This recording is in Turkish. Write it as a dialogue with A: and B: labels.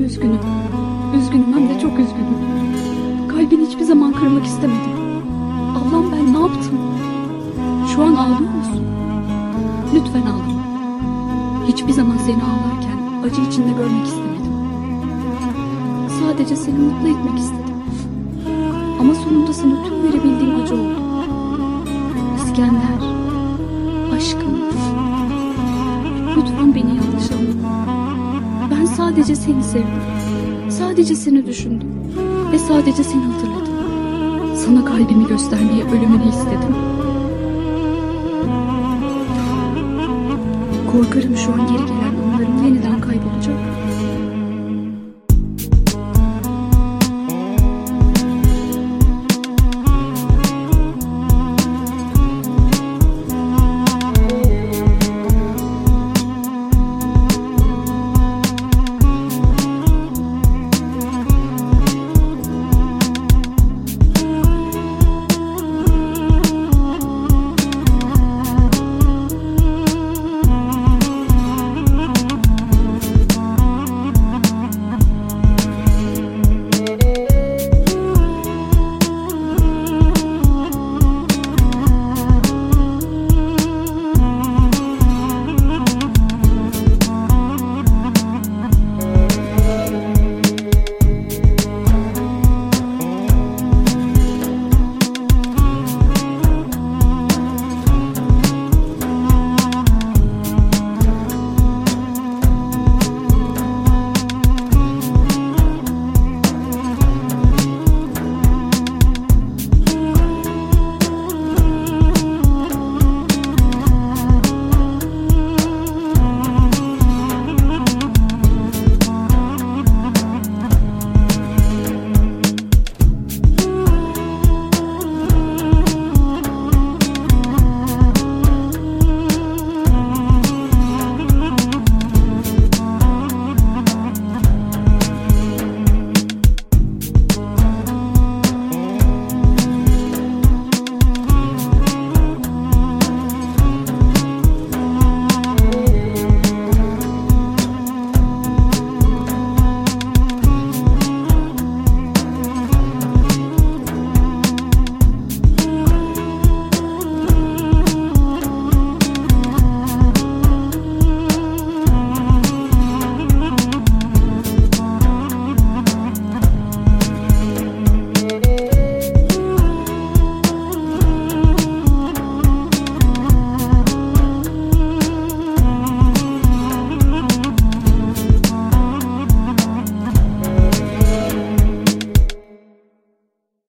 A: Üzgünüm. Üzgünüm hem de çok üzgünüm. Kalbini hiçbir zaman kırmak istemedim. Allah'ım ben ne yaptım? Şu an ağlıyor musun? Lütfen ağlama. Hiçbir zaman seni ağlarken acı içinde görmek istemedim. Sadece seni mutlu etmek istedim. Ama sonunda sana tüm verebildiğim acı oldu. İskender, aşkım. Sadece seni sevdim. Sadece seni düşündüm. Ve sadece seni hatırladım. Sana kalbimi göstermeye ölümünü istedim. Korkarım şu an geri gelen anılarım yeniden kaybolacak.